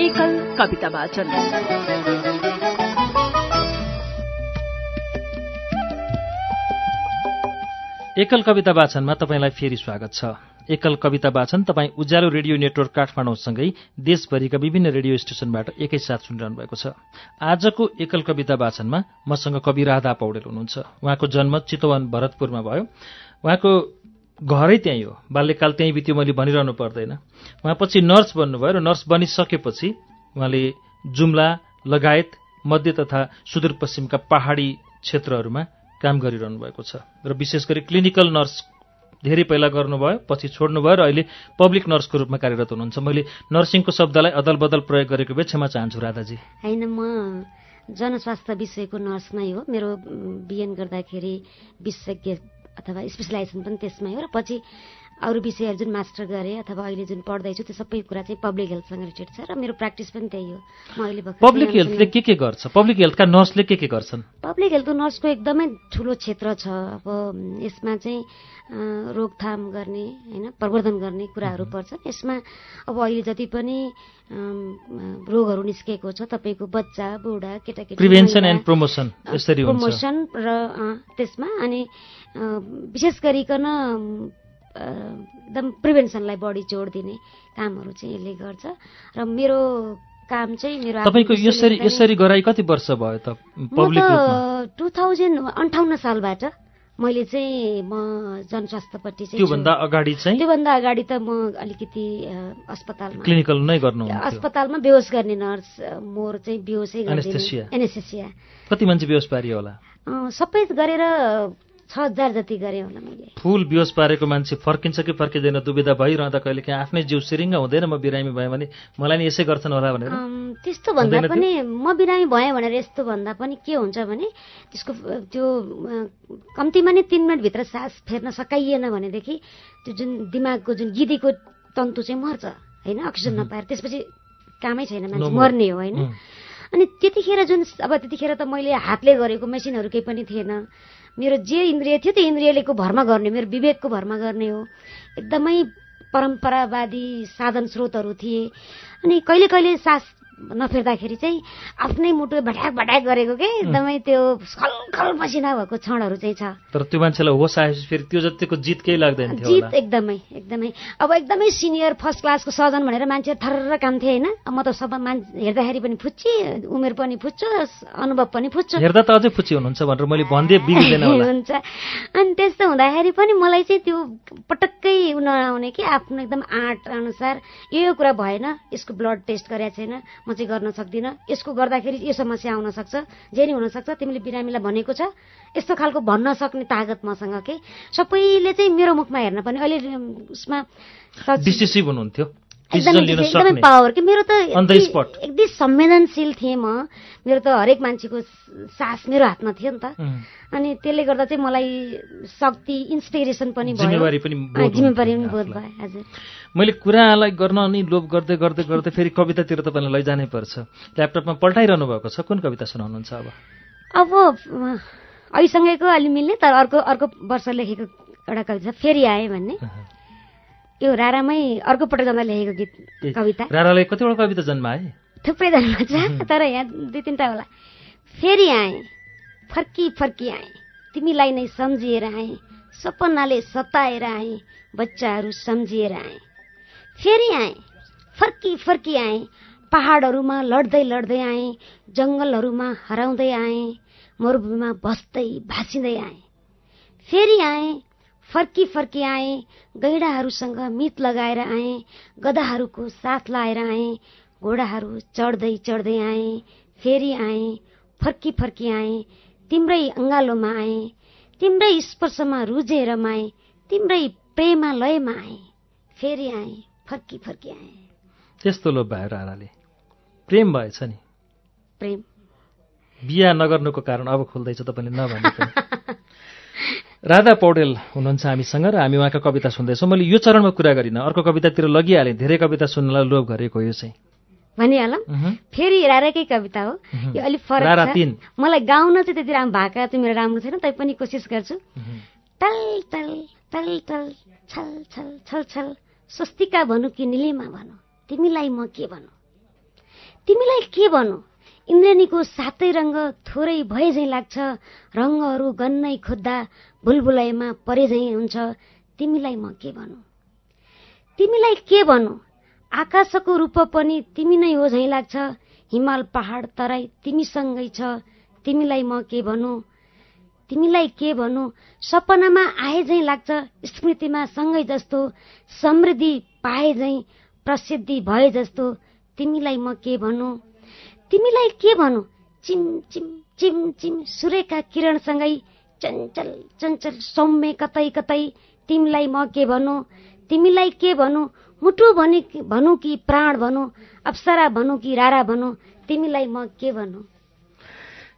एकल कविता वाचन। एकल कविता वाचनमा तपाईँलाई फेरि स्वागत छ। एकल कविता वाचन तपाईँ उज्यालो रेडियो नेटवर्क काठमाडौँसँगै देशभरिका विभिन्न रेडियो स्टेशनबाट एकैसाथ सुनिरहनु भएको छ। आजको एकल कविता वाचनमा मसँग कवि राधा पौडेल हुनुहुन्छ। उहाँको जन्म चितवन भरतपुरमा भयो। उहाँको घरै त्यहीँ हो। बाल्यकाल त्यहीँ बित्यो मैले भनिरहनु पर्दैन। उहाँ पछि नर्स बन्नुभयो र नर्स बनिसकेपछि उहाँले जुम्ला लगायत मध्य तथा सुदूरपश्चिमका पहाडी क्षेत्रहरूमा काम गरिरहनु भएको छ। र विशेष गरी क्लिनिकल नर्स धेरै पहिला गर्नुभयो पछि छोड्नुभयो र अहिले पब्लिक नर्सको रूपमा कार्यरत हुनुहुन्छ। मैले नर्सिङको शब्दलाई अदल बदल प्रयोग गरेको भए क्षमा चाहन्छु राधाजी। होइन म जनस्वास्थ्य विषयको नर्स नै हो। मेरो बिएन गर्दाखेरि विशेषज्ञ अथवा स्पेसलाइजेसन पनि त्यसमै हो। र पछि अरू विषयहरू जुन मास्टर गरेँ अथवा अहिले जुन पढ्दैछु त्यो सबै कुरा चाहिँ पब्लिक हेल्थसँग रिलेटेड छ र मेरो प्र्याक्टिस पनि त्यही हो। म अहिले पब्लिक हेल्थले के के गर्छ? पब्लिक हेल्थका नर्सले के के गर्छन्? पब्लिक हेल्थको नर्सको एकदमै ठुलो क्षेत्र छ। अब यसमा चाहिँ रोकथाम गर्ने होइन प्रवर्धन गर्ने कुराहरू पर्छ। यसमा अब अहिले जति पनि रोगहरू निस्केको छ तपाईँको बच्चा बुढा केटाकेटी प्रिभेन्सन एन्ड प्रमोसन यसरी प्रमोसन र त्यसमा अनि विशेष गरिकन एकदम प्रिभेन्सनलाई बढी जोड दिने कामहरू चाहिँ यसले गर्छ। र मेरो काम चाहिँ मेरो तपाईँको यसरी यसरी गराइ कति वर्ष भयो त टु थाउजन्ड अन्ठाउन्न सालबाट मैले चाहिँ म जनस्वास्थ्यपट्टि चाहिँ त्योभन्दा अगाडि चाहिँ? त्योभन्दा अगाडि त म अलिकति अस्पतालमा। क्लिनिकल नै गर्नु अस्पतालमा बेहोस गर्ने नर्स मोर चाहिँ बेहोसै एनेस्थेसिया कति मान्छे बेहोस पारियो होला सबै गरेर छ हजार जति गरेँ होला मैले। फुल बिहोस पारेको मान्छे फर्किन्छ कि फर्किँदैन दुविधा भइरहँदा कहिले काहीँ आफ्नै जिउ सिरिङ्ग हुँदैन म बिरामी भएँ भने मलाई नि यसै गर्छन् होला भनेर। त्यस्तो भन्दा पनि म बिरामी भएँ भनेर यस्तो भन्दा पनि के हुन्छ भने त्यसको त्यो कम्तीमा नै तिन मिनटभित्र सास फेर्न सकाइएन भनेदेखि त्यो जुन दिमागको जुन गिदीको तन्तु चाहिँ मर्छ होइन? अक्सिजन नपाएर त्यसपछि कामै छैन मान्छे मर्ने हो होइन? अनि त्यतिखेर जुन अब त्यतिखेर त मैले हातले गरेको मेसिनहरू केही पनि थिएन। मेरो जे इन्द्रिय थियो त्यो इन्द्रियलेको भरमा गर्ने मेरो विवेकको भरमा गर्ने हो। एकदमै परम्परावादी साधन स्रोतहरू थिए। अनि कहिले कहिले सास नफेर्दाखेरि चाहिँ आफ्नै मुटु भट्याक भट्याक गरेको के? एकदमै त्यो खल पसिना भएको क्षणहरू चाहिँ छ। तर त्यो मान्छेलाई होस आएपछि फेरि त्यो जतिको जित केही लाग्दैन जित एकदमै एकदमै। अब एकदमै सिनियर फर्स्ट क्लासको सर्जन भनेर मान्छे थर्र काम थिए होइन म त सब मान्छे हेर्दाखेरि पनि फुच्ची उमेर पनि फुच्छु अनुभव पनि फुच्छु। हेर्दा त अझै फुच्ची हुनुहुन्छ भनेर मैले भनिदिए बिग्रिँदैन (laughs) हुन्छ। अनि त्यस्तो हुँदाखेरि पनि मलाई चाहिँ त्यो पटक्कै नआउने कि आफ्नो एकदम आँट अनुसार यो कुरा भएन यसको ब्लड टेस्ट गरेको छैन। म चाहिँ गर्न सक्दिनँ। यसको गर्दाखेरि यो समस्या आउन सक्छ। जे नि हुनसक्छ तिमीले बिरामीलाई भनेको छ। यस्तो खालको भन्न सक्ने तागत मसँग के सबैले चाहिँ मेरो मुखमा हेर्न पनि अहिले उसमा हुनुहुन्थ्यो। एकदमै पावर कि। मेरो त. एकदमै संवेदनशील थिएँ म। मेरो त हरेक मान्छेको सास मेरो हातमा थियो नि त। अनि त्यसले गर्दा चाहिँ मलाई शक्ति इन्सपिरेसन पनि जिम्मेवारी पनि बोध जिम्मेवारी हुन्थ्यो पनि बोध आफूलाई। भयो हजुर। मैले कुरालाई गर्न अनि लोभ गर्दै गर्दै गर्दै फेरि कवितातिर तपाईँलाई लैजानै पर्छ। ल्यापटपमा पल्टाइरहनु भएको छ। कुन कविता सुनाउनुहुन्छ अब? अब अँ, अहिसँगैको अलि मिल्ने तर अर्को अर्को वर्ष लेखेको एउटा कविता फेरि आएँ भन्ने। यो रारामै अर्को पटक जाँदा लेखेको गीत कविता। रारालाई कतिवटा कविता जन्माए थुप्रै जन्म छ तर यहाँ दुई तिनवटा होला। फेरि आएँ फर्की फर्की आएँ तिमीलाई नै सम्झिएर आएँ सपनाले सताएर आएँ बच्चाहरू सम्झिएर आएँ। फेरि आएँ फर्की फर्की आएँ पहाडहरूमा लड्दै लड्दै आएँ जङ्गलहरूमा हराउँदै आएँ मरुभूमिमा बस्दै भाँसिँदै आएँ। फेरि आएँ फर्की फर्की आएँ गैडाहरूसँग मित लगाएर आएँ गधाहरूको साथ लाएर आएँ घोडाहरू चढ्दै चढ्दै आएँ फेरि आएँ फर्की फर्की आएँ तिम्रै अङ्गालोमा आएँ तिम्रै स्पर्शमा रुझेर माएँ तिम्रै प्रेमा लयमा आएँ फेरि आएँ फर्की फर्की आएँ। त्यस्तो लोभ भयो राराले प्रेम भएछ नि। प्रेम। बिहा नगर्नुको कारण अब खोल्दैछ तपाईँले नभनेको (laughs) राधा पौडेल हुनुहुन्छ हामीसँग र हामी उहाँका कविता सुन्दैछौँ। मैले यो चरणमा कुरा गरिनँ। अर्को कवितातिर लगिहालेँ। धेरै कविता सुन्नलाई लोभ गरेको यो चाहिँ। भनिहालौँ। फेरि राराकै कविता हो। यो अलिक फरक। छ। मलाई गाउन चाहिँ त्यति राम्रो भाका चाहिँ मेरो राम्रो छैन। तैपनि कोसिस गर्छु। टल टल टल टल छल छल छल छल स्वस्तिका भनौँ कि निलिमा भनौँ। तिमीलाई म के भनौँ? तिमीलाई के भनौँ? इन्द्रेणीको सातै रङ्ग थोरै भए झैँ लाग्छ। रङ्गहरू गन्नै खोज्दा बुलबुलैमा परे झैँ हुन्छ तिमीलाई म के भनौँ? तिमीलाई के भनौँ? आकाशको रूप पनि तिमी नै हो झैँ लाग्छ। हिमाल पहाड तराई तिमीसँगै छ। तिमीलाई म के भनौँ? तिमीलाई के भनौँ? सपनामा आए झैँ लाग्छ स्मृतिमा सँगै जस्तो। समृद्धि पाए झैँ प्रसिद्धि भए जस्तो। तिमीलाई म के भनौँ? तिमीलाई के भनौँ? चिम चिम चिम चिम सूर्यका किरणसँगै चञ्चल चञ्चल सौम्य कतै कतै तिमीलाई म के भनौँ तिमीलाई के भनौँ मुटु भने भनौँ कि प्राण भनौँ अप्सरा भनौँ कि रारा भनौँ तिमीलाई म के भनौँ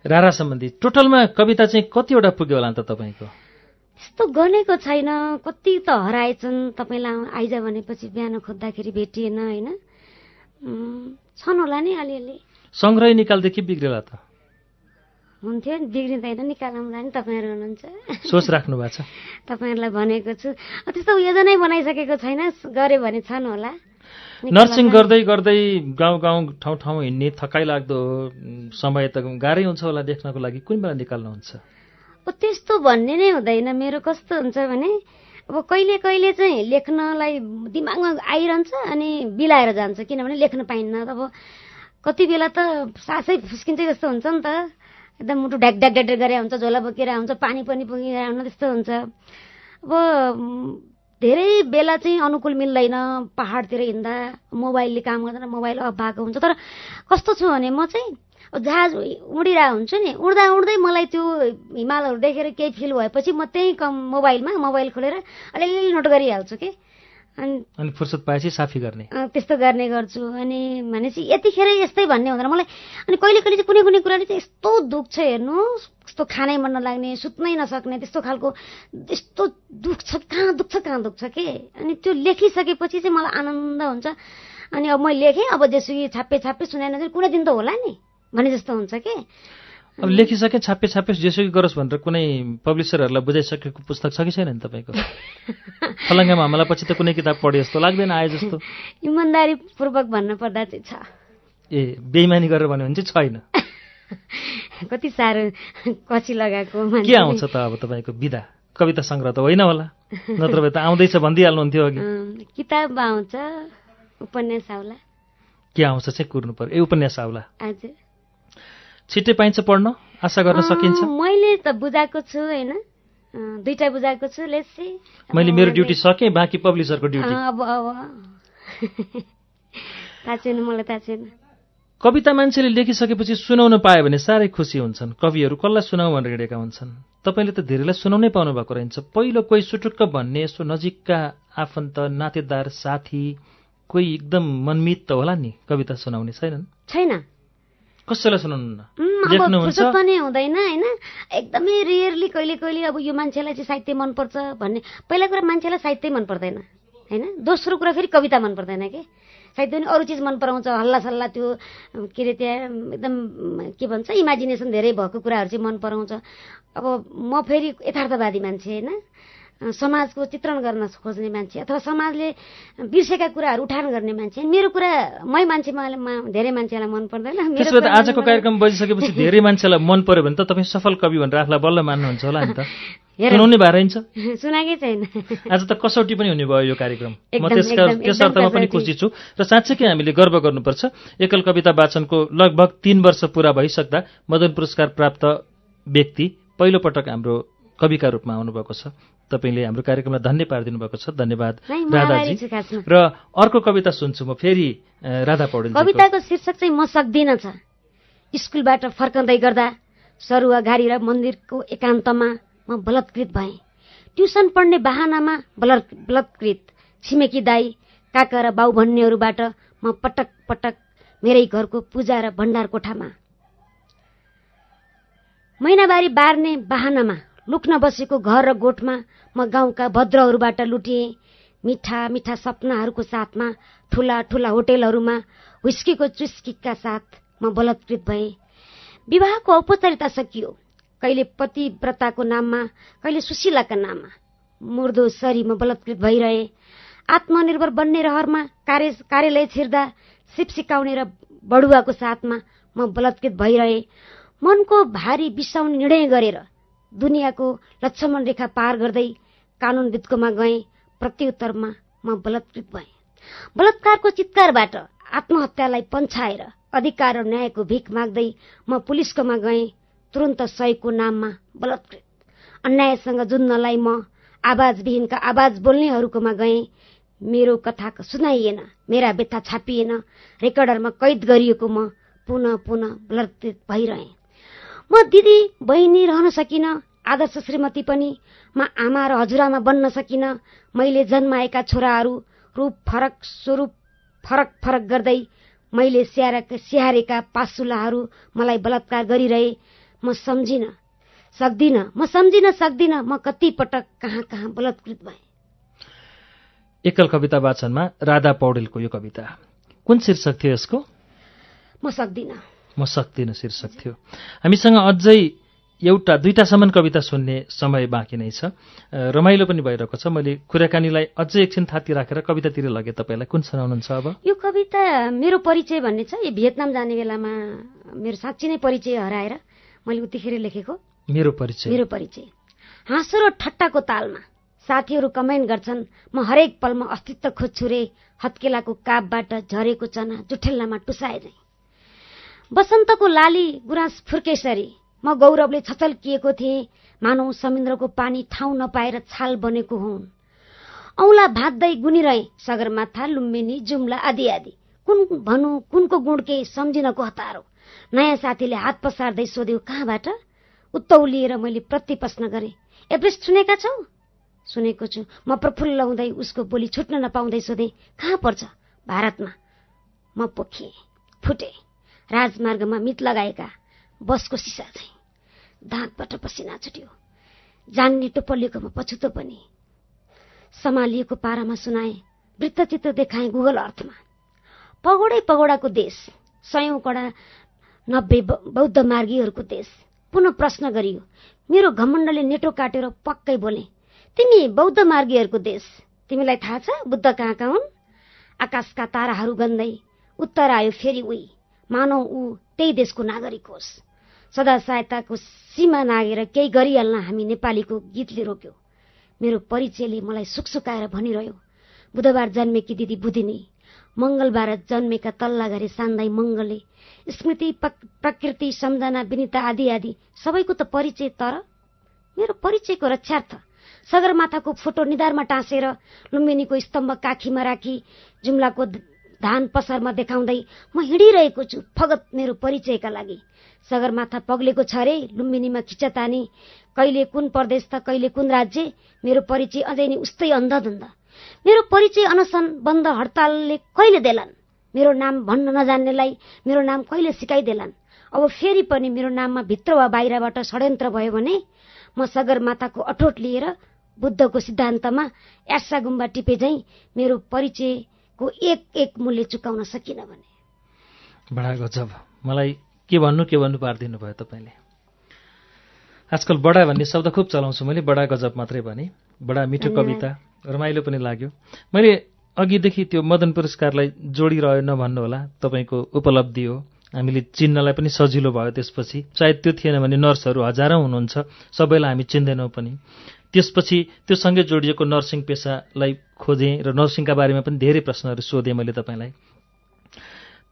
रारा सम्बन्धी टोटलमा कविता चाहिँ कतिवटा पुग्यो होला त तपाईँको? त्यस्तो गनेको छैन। कति त हराएछन् तपाईँलाई आइज भनेपछि बिहान खोज्दाखेरि भेटिएन होइन? छन् होला नि अलिअलि। सङ्ग्रह निकाल्दै के बिग्रेला त। हुन्थ्यो। नि बिग्रिँदैन निकालौँला नि तपाईँहरू हुनुहुन्छ। सोच राख्नु भएको छ। तपाईँहरूलाई भनेको छु। त्यस्तो योजनै बनाइसकेको छैन। गऱ्यो भने छन् होला। नर्सिङ गर्दै गर्दै गाउँ गाउँ ठाउँ ठाउँ हिँड्ने थकाइ लाग्दो समय त गाह्रै हुन्छ होला देख्नको लागि। कुन बेला निकाल्नुहुन्छ अब त्यस्तो भन्ने नै हुँदैन। मेरो कस्तो हुन्छ भने अब कहिले कहिले चाहिँ लेख्नलाई दिमागमा आइरहन्छ अनि बिलाएर जान्छ। किनभने लेख्न पाइन्न। अब कति बेला त सासै फुस्किन्छ जस्तो हुन्छ नि त। एकदम मुटु ढ्याक ढ्याक ढ्याक गरेर हुन्छ झोला बोकेर हुन्छ पानी पनि पुगेर आउन त्यस्तो हुन्छ। अब धेरै बेला चाहिँ अनुकूल मिल्दैन पहाडतिर हिँड्दा मोबाइलले काम गर्दैन मोबाइल अफ भएको हुन्छ। तर कस्तो छु भने म चाहिँ जहाज उडिरहेको हुन्छु नि उड्दा उड्दै मलाई त्यो हिमालहरू देखेर केही फिल भएपछि म त्यही कम मोबाइलमा मोबाइल खोलेर अलिअलि नोट गरिहाल्छु कि। अनि फुर्सद पाएपछि साफी गर्ने। अँ, त्यस्तो गर्ने गर्छु। अनि भनेपछि यतिखेर यस्तै भन्ने हुँदैन। मलाई अनि कहिले कहिले चाहिँ कुनै कुनै कुराले चाहिँ यस्तो दुख्छ हेर्नु। यस्तो खानै मन नलाग्ने सुत्नै नसक्ने त्यस्तो खालको यस्तो दुख्छ कहाँ दुख्छ कहाँ दुख्छ के? अनि त्यो लेखिसकेपछि चाहिँ मलाई आनन्द हुन्छ। अनि अब मैले लेखेँ अब जेसुकै छापे छापे सुनाएन भने कुनै दिन त होला नि? भने जस्तो हुन्छ के? अब लेखिसके छापे छापे जेसुकै गरोस् भनेर कुनै पब्लिसरहरूलाई बुझाइसकेको पुस्तक छ कि छैन नि तपाईँको? (laughs) फलाङ्गा मामला पछि त कुनै किताब पढे जस्तो लाग्दैन आए जस्तो। इमान्दारीपूर्वक भन्नुपर्दा चाहिँ छ। ए बेइमानी गरेर भन्यो भने चाहिँ छैन। (laughs) कति साह्रो कची लगाएको के। आउँछ त अब तपाईँको विधा? कविता सङ्ग्रह त होइन होला। (laughs) नत्र भए त आउँदैछ भनिदिइहाल्नुहुन्थ्यो अघि। किताब आउँछ उपन्यास आउला। के आउँछ चाहिँ कुर्नु पर्यो? ए उपन्यास आउला। हजुर छिट्टै पाइन्छ पढ्न? आशा गर्न सकिन्छ? मैले त बुझाएको छु होइन? अँ, दुइटा बुझाएको छु लेट्सी मैले मेरो ड्युटी सकेँ बाँकी पब्लिसरको ड्युटी। अब अब। (laughs) थाहा छैन मलाई थाहा छैन। कविता मान्छेले लेखिसकेपछि सुनाउन पायो भने साह्रै खुसी हुन्छन्। कविहरू कसलाई सुनाउ भनेर हिँडेका हुन्छन्। तपाईँले त धेरैलाई सुनाउनै पाउनु भएको रहन्छ पहिलो कोही सुटुक्क भन्ने यसो नजिकका आफन्त नातेदार साथी कोही एकदम मनमित त होला नि कविता सुनाउने छैनन्? छैन। कसैलाई सुनाउनु फुर्सद पनि हुँदैन होइन? एकदमै रेयरली कहिले कहिले अब यो मान्छेलाई चाहिँ साहित्य मनपर्छ भन्ने। पहिला कुरा मान्छेलाई साहित्य मन पर्दैन होइन? दोस्रो कुरा फेरि कविता मन पर्दैन कि? साहित्य पनि अरू चिज मन पराउँछ हल्ला सल्ला त्यो के अरे त्यहाँ एकदम के भन्छ इमेजिनेसन धेरै भएको कुराहरू चाहिँ मन पराउँछ अब म फेरि यथार्थवादी मान्छे होइन? समाजको चित्रण गर्न खोज्ने मान्छे अथवा समाजले बिर्सेका कुराहरू उठान गर्ने मान्छे। मेरो कुरा मै मान्छे मलाई धेरै मान्छेलाई मन पर्दैन। आजको कार्यक्रम बजिसकेपछि (laughs) धेरै मान्छेलाई मन पर्यो भने त तपाईँ सफल कवि भनेर आफूलाई बल्ल मान्नुहुन्छ होला नि त। (laughs) सुनाउने (laughs) सुनाएकै छैन। आज त कसौटी पनि हुने भयो यो कार्यक्रम। म त्यसका त्यस अर्थमा पनि। खुसी छु। र साँच्चैकै हामीले गर्व गर्नुपर्छ। एकल कविता वाचनको लगभग तीन वर्ष पूरा भइसक्दा मदन पुरस्कार प्राप्त व्यक्ति पहिलोपटक हाम्रो कविका रूपमा आउनुभएको छ। तपाईँले हाम्रो कार्यक्रमलाई धन्य पारिदिनु भएको छ। धन्यवाद राधाजी। र अर्को कविता सुन्छु म फेरि राधा पौडेल कविताको शीर्षक चाहिँ म सक्दिन छ। स्कुलबाट फर्कँदै गर्दा सरुवा घारी र मन्दिरको एकान्तमा म बलात्कृत भएँ। ट्युसन पढ्ने बाहनामा बलर बलात्कृत। छिमेकी दाई काका र बाउ भन्नेहरूबाट म पटक पटक मेरै घरको पूजा र भण्डार कोठामा महिनावारी बार्ने बाहनामा लुक्न बसेको घर र गोठमा म गाउँका भद्रहरूबाट लुटिएँ। मिठा मिठा सपनाहरूको साथमा ठुला ठुला होटेलहरूमा हुस्कीको चुस्कीका साथ म बलात्कृत भएँ। विवाहको औपचारिकता सकियो। कहिले पतिव्रताको नाममा कहिले सुशीलाका नाममा। मुर्दो सरी म बलात्कृत भइरहे। आत्मनिर्भर बन्ने रहरमा कार्य कार्यालय छिर्दा सिप सिकाउने र बढुवाको साथमा म बलात्कृत भइरहे। मनको भारी बिसाउने निर्णय गरेर दुनियाँको लक्ष्मण रेखा पार गर्दै कानुनविदकोमा गएँ प्रत्युत्तरमा म बलात्कृत भएँ। बलात्कारको चित्कारबाट आत्महत्यालाई पन्छाएर अधिकार र न्यायको भिख माग्दै म पुलिसकोमा गएँ तुरन्त सयको नाममा बलात्कृत। अन्यायसँग जुझ्नलाई म आवाजविहीनका आवाज बोल्नेहरूकोमा गएँ मेरो कथा सुनाइएन मेरा व्यथा छापिएन रेकर्डरमा कैद गरिएको म पुनः पुनः बलात्कृत भइरहेँ। म दिदी बहिनी रहन सकिन आदर्श श्रीमती पनि म आमा र हजुरआमा बन्न सकिन मैले जन्माएका छोराहरू रूप फरक स्वरूप फरक फरक गर्दै मैले स्याहारेका स्याहारेका पासुलाहरू मलाई बलात्कार गरिरहे म सम्झिन सक्दिन म सम्झिन सक्दिन म कति पटक कहाँ कहाँ बलात्कृत भएँ। एकल कविता वाचनमा राधा पौडेलको यो कविता। कुन शीर्षक थियो यसको? म सक्दिन। म सक्दिनँ शीर्षक थियो। हामीसँग अझै एउटा दुईटासम्म कविता सुन्ने समय बाँकी नै छ। रमाइलो पनि भइरहेको छ। मैले कुराकानीलाई अझै एकछिन थाती राखेर कवितातिर लगेँ। तपाईँलाई कुन सुनाउनुहुन्छ अब? यो कविता मेरो परिचय भन्ने छ। यो भियतनाम जाने बेलामा मेरो साँच्ची नै परिचय हराएर मैले उतिखेर लेखेको। मेरो परिचय? मेरो परिचय। हाँसो र ठट्टाको तालमा साथीहरू कमेन्ट गर्छन् म हरेक पलमा अस्तित्व खोज्छु रे। हत्केलाको कापबाट झरेको चना जुठेल्लामा टुसाए बसन्तको लाली गुराँस फुर्केसरी। म गौरवले छचल्किएको थिएँ मानौ समुद्रको पानी ठाउँ नपाएर छाल बनेको हुन्। औला भाँच्दै गुनिरहे सगरमाथा लुम्बिनी जुम्ला आदि आदि। कुन भनौँ कुनको गुण के सम्झिनको हतारो? नयाँ साथीले हात पसार्दै सोध्यो कहाँबाट? उत्तौलिएर मैले प्रति प्रश्न गरेँ एभरेस्ट सुनेका छौ? सुनेको छु। म प्रफुल्ल हुँदै उसको बोली छुट्न नपाउँदै सोधेँ कहाँ पर्छ? भारतमा? म पोखिएँ फुटे। राजमार्गमा मित लगाएका बसको सिसा चाहिँ दाँतबाट पसिना छुट्यो। जान्ने टोपलिएको म पछुतो पनि सम्हालिएको पारामा सुनाए वृत्तचित्र देखाए गुगल अर्थमा पगोडै पगोडाको देश सयौं कडा नब्बे बौद्ध मार्गीहरूको देश पुनः प्रश्न गरियो मेरो घमण्डले नेटो काटेर पक्कै बोले तिमी बौद्ध मार्गीहरूको देश तिमीलाई थाहा छ बुद्ध कहाँ कहाँ हुन्? आकाशका ताराहरू गन्दै उत्तर आयो फेरि उही। मानौ ऊ त्यही देशको नागरिक होस्। सदा सहायताको सीमा नागेर केही गरिहाल्न हामी नेपालीको गीतले रोक्यो। मेरो परिचयले मलाई सुकसुकाएर भनिरह्यो बुधबार जन्मेकी दिदी बुधिनी मंगलबार जन्मेका तल्ला घरे सान्दाई मङ्गलले स्मृति प्रकृति सम्झना विनिता आदि आदि सबैको त परिचय तर मेरो परिचयको रक्षार्थ सगरमाथाको फोटो निधारमा टाँसेर लुम्बिनीको स्तम्भ काखीमा राखी जुम्लाको धान पसरमा देखाउँदै म हिँडिरहेको छु फगत मेरो परिचयका लागि। सगरमाथा पग्लेको छ रे लुम्बिनीमा खिचतानी कहिले कुन प्रदेश त कहिले कुन राज्य मेरो परिचय अझै नै उस्तै अन्धधुन्ध। मेरो परिचय अनसन बन्द हडतालले कहिले देलान्? मेरो नाम भन्न नजान्नेलाई मेरो नाम कहिले सिकाइदेलान्? अब फेरि पनि मेरो नाममा भित्र वा बाहिरबाट षड्यन्त्र भयो भने म सगरमाताको अठोट लिएर बुद्धको सिद्धान्तमा यासा गुम्बा टिपे झैँ मेरो परिचयको एक एक मूल्य चुकाउन सकिनँ भने? बडा गजब मलाई के भन्नु के भन्नु पारिदिनु भयो तपाईँले? आजकल बडा भन्ने शब्द खुब चलाउँछु मैले बडा गजब मात्रै भने। बडा मिठो कविता रमाइलो पनि लाग्यो। मैले अघिदेखि त्यो मदन पुरस्कारलाई जोडिरह्यो नभन्नु होला तपाईँको उपलब्धि हो। हामीले चिन्नलाई पनि सजिलो भयो त्यसपछि। सायद त्यो थिएन भने नर्सहरू हजारौँ हुनुहुन्छ सबैलाई हामी चिन्दैनौँ पनि। त्यसपछि त्यो सँगै जोडिएको नर्सिङ पेसालाई खोजेँ र नर्सिङका बारेमा पनि धेरै प्रश्नहरू सोधेँ मैले तपाईँलाई।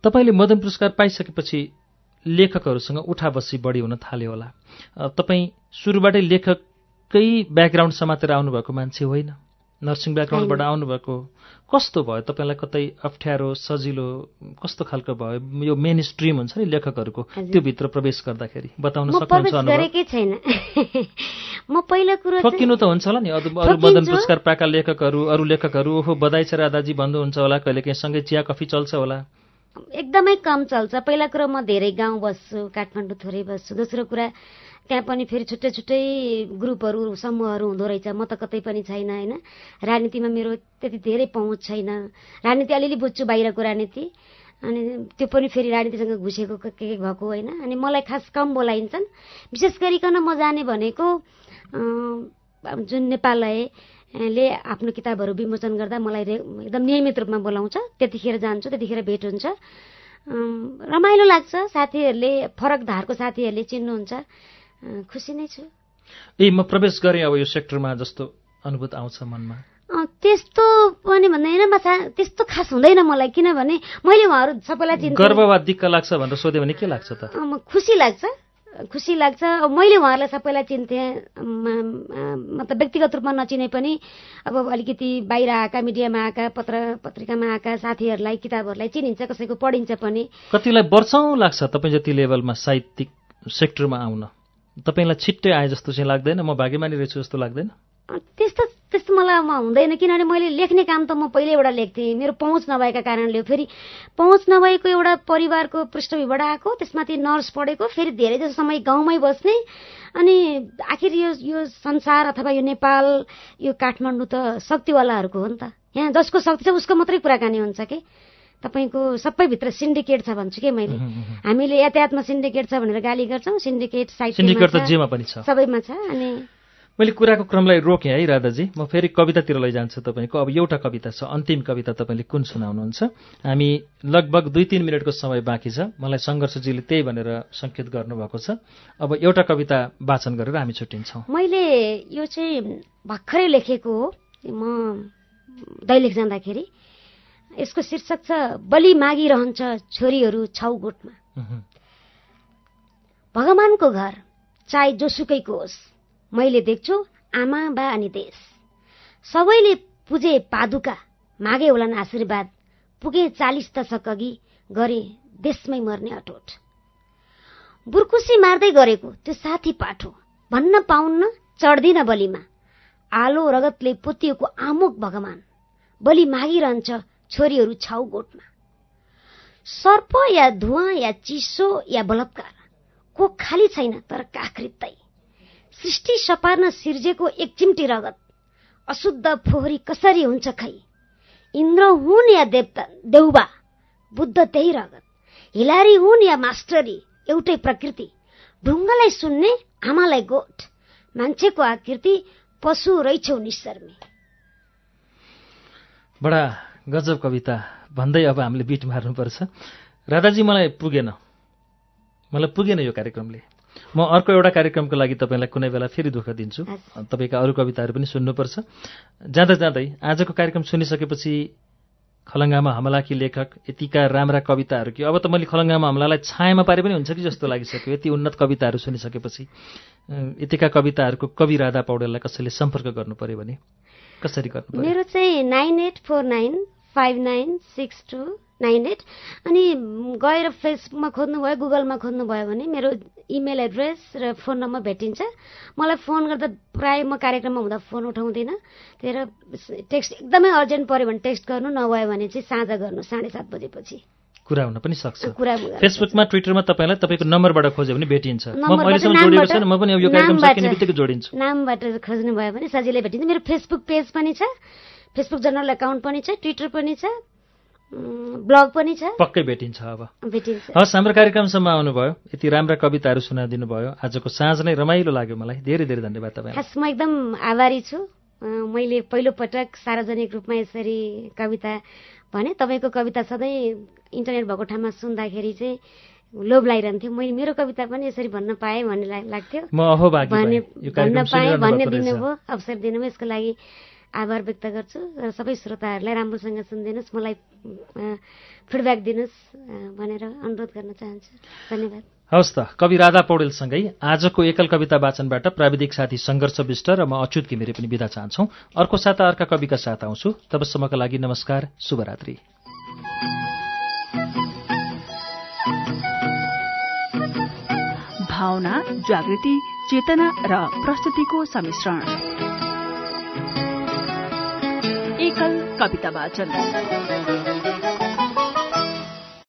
तपाईँले मदन पुरस्कार पाइसकेपछि लेखकहरूसँग उठा बसी बढी हुन थाल्यो होला। तपाईँ सुरुबाटै लेखकै ब्याकग्राउन्ड समातेर आउनुभएको मान्छे होइन। नर्सिङ ब्याकग्राउन्डबाट आउनुभएको कस्तो भयो? तपाईँलाई कतै अप्ठ्यारो सजिलो कस्तो खालको भयो? यो मेन स्ट्रिम हुन्छ नि लेखकहरूको त्यो भित्र प्रवेश गर्दाखेरि बताउन सक्नुहुन्छ गरेकै छैन। (laughs) म पहिलो कुरो ठोकिनु त हुन्छ होला नि अरू मदन पुरस्कार पाएका लेखकहरू अरू लेखकहरू ओहो बधाई छ राधाजी भन्नुहुन्छ होला कहिले काहीँ सँगै चिया कफी चल्छ होला। एकदमै कम चल्छ। पहिला कुरो म धेरै गाउँ बस्छु काठमाडौँ थोरै बस्छु दोस्रो कुरा त्यहाँ पनि फेरि छुट्टै छुट्टै ग्रुपहरू समूहहरू हुँदो रहेछ। म त कतै पनि छैन होइन? राजनीतिमा मेरो त्यति धेरै पहुँच छैन। राजनीति अलिअलि बुझ्छु बाहिरको राजनीति। अनि त्यो पनि फेरि राजनीतिसँग घुसेको के के भएको होइन? अनि मलाई खास कम बोलाइन्छन्। विशेष गरिकन म जाने भनेको जुन नेपालले आफ्नो किताबहरू विमोचन गर्दा मलाई एकदम नियमित रूपमा बोलाउँछ। त्यतिखेर जान्छु त्यतिखेर भेट हुन्छ। रमाइलो लाग्छ। साथीहरूले फरक धारको साथीहरूले चिन्नुहुन्छ। खुसी नै छु। ए म प्रवेश गरेँ अब यो सेक्टरमा जस्तो अनुभूत आउँछ मनमा। त्यस्तो पनि भन्दैन त्यस्तो खास हुँदैन मलाई किनभने मैले उहाँहरू सबैलाई चिन्छु। गर्व वा दिक्क लाग्छ भनेर सोध्यो भने के लाग्छ त? खुसी लाग्छ खुसी लाग्छ। मैले उहाँहरूलाई सबैलाई चिन्थेँ मतलब व्यक्तिगत रूपमा नचिने पनि अब अलिकति बाहिर आएका मिडियामा आएका पत्र पत्रिकामा आएका साथीहरूलाई किताबहरूलाई चिनिन्छ कसैको पढिन्छ पनि। कतिलाई वर्षौँ लाग्छ तपाईँ जति लेभलमा साहित्यिक सेक्टरमा आउन? तपाईँलाई छिट्टै आए जस्तो चाहिँ लाग्दैन? म भाग्यमानी रहेछु जस्तो लाग्दैन? त्यस्तो त्यस्तो मलाई हुँदैन किनभने मैले लेख्ने काम त म पहिल्यैबाट लेख्थेँ। मेरो पहुँच नभएका कारणले फेरि पहुँच नभएको एउटा परिवारको पृष्ठभूमिबाट आएको त्यसमाथि नर्स पढेको फेरि धेरै जसो समय गाउँमै बस्ने अनि आखिर यो यो संसार अथवा यो नेपाल यो काठमाडौँ त शक्तिवालाहरूको हो नि त। यहाँ जसको शक्ति छ उसको मात्रै कुराकानी हुन्छ कि? तपाईँको सबैभित्र सिन्डिकेट छ भन्छु कि मैले? हामीले यातायातमा सिन्डिकेट छ भनेर गाली गर्छौँ सिन्डिकेट साइड सबैमा छ अनि मैले कुराको क्रमलाई रोकेँ है राधाजी। म फेरि कवितातिर लैजान्छु तपाईँको। अब एउटा कविता छ अन्तिम कविता तपाईँले कुन सुनाउनुहुन्छ? हामी लगभग दुई तिन मिनटको समय बाँकी छ। मलाई सङ्घर्षजीले त्यही भनेर सङ्केत गर्नुभएको छ। अब एउटा कविता वाचन गरेर हामी छुट्टिन्छौँ। मैले यो चाहिँ भर्खरै लेखेको हो। म दैलेख जाँदाखेरि। यसको शीर्षक छ बलि मागिरहन्छ छोरीहरू छाउगोठमा भगवानको घर चाहे जोसुकैको होस् मैले देख्छु आमा बा अनि देश। सबैले पुजे पादुका मागे होलान् आशीर्वाद। पुगे चालिस दशक अघि गरे देशमै मर्ने अटोट। बुर्कुसी मार्दै गरेको त्यो साथी पाठो भन्न पाउन्न चढ्दिन बलिमा। आलो रगतले पोतिएको आमुक भगवान। बलि मागिरहन्छ छोरीहरू छाउ गोठमा सर्प या धुवा या चिसो या बलात्कार को खाली छैन तर काखरित्तै सृष्टि सपार्न सिर्जेको एक चिम्टी रगत अशुद्ध फोहोरी कसरी हुन्छ खै? इन्द्र हुन् या देवता देउबा बुद्ध त्यही रगत हिलारी हुन् या मास्टरी एउटै प्रकृति ढुङ्गालाई सुन्ने आमालाई गोठ मान्छेको आकृति पशु रहेछौ निशर्मी बडा गजब कविता भन्दै अब हामीले बिट मार्नुपर्छ। राधाजी मलाई पुगेन। मलाई पुगेन यो कार्यक्रमले। म अर्को एउटा कार्यक्रमको लागि तपाईँलाई कुनै बेला फेरि दुःख दिन्छु। तपाईँका अरू कविताहरू पनि सुन्नुपर्छ। जाँदा जाँदै आजको कार्यक्रम सुनिसकेपछि खलङ्गामा हमलाकी लेखक यतिका राम्रा कविताहरू कि अब त मैले खलङ्गामा हमलालाई छायामा पारे पनि हुन्छ कि जस्तो लागिसक्यो। यति उन्नत कविताहरू सुनिसकेपछि यतिका कविताहरूको कवि राधा पौडेललाई कसैले सम्पर्क गर्नु पर्यो भने कसरी गर्नु मेरो चाहिँ nine eight four nine five nine six two nine eight अनि गएर फेसबुकमा खोज्नुभयो गुगलमा खोज्नुभयो भने मेरो इमेल एड्रेस र फोन नम्बर भेटिन्छ। मलाई फोन गर्दा प्रायः म कार्यक्रममा हुँदा फोन उठाउँदिनँ। त्यही टेक्स्ट एकदमै अर्जेन्ट पऱ्यो भने टेक्स्ट गर्नु नभयो भने चाहिँ साँझ गर्नु साढे सात बजेपछि। कुरा हुन पनि सक्छ। कुरा फेसबुकमा ट्विटरमा तपाईँलाई तपाईँको नम्बरबाट खोज्यो भने भेटिन्छ। नामबाट- छैन म पनि अब यो कार्यक्रम नामबाट- सकिने बित्तिकै जोडिन्छु। नामबाट खोज्नुभयो भने सजिलै भेटिन्छ। मेरो फेसबुक पेज पनि छ। फेसबुक जनरल एकाउन्ट पनि छ ट्विटर पनि छ ब्लग पनि छ। पक्कै भेटिन्छ अब। भेटिन्छ। हस् हाम्रो कार्यक्रमसम्म आउनुभयो। यति राम्रा कविताहरू सुनाइदिनु भयो आजको साँझ नै रमाइलो लाग्यो मलाई। धेरै धेरै धन्यवाद तपाईँलाई। खास म एकदम आभारी छु। मैले पहिलोपटक सार्वजनिक रूपमा यसरी कविता भने तपाईँको कविता सधैँ इन्टरनेट भएको ठाउँमा सुन्दाखेरि चाहिँ लोभ लागिरहन्थ्यो। मैले मेरो कविता पनि यसरी भन्न पाएँ भन्ने लाग्थ्यो। भन्ने पाएँ भन्ने। दिनुभयो अवसर दिनुभयो। यसको लागि आभार व्यक्त गर्छु र सबै श्रोताहरूलाई राम्रोसँग सुनिदिनुहोस् मलाई फिडब्याक दिनुहोस् भनेर अनुरोध गर्न चाहन्छु। धन्यवाद। हवस् त कवि राधा पौडेलसँगै आजको एकल कविता वाचनबाट प्राविधिक साथी सङ्घर्ष विष्ट र म अच्युत घिमिरे पनि विदा चाहन्छौँ। अर्को साता अर्का कविका साथ आउँछु। तबसम्मका लागि नमस्कार शुभरात्रि। भावना जागृति चेतना र प्रस्तुतिको सम्मिश्रण। कविता वाचन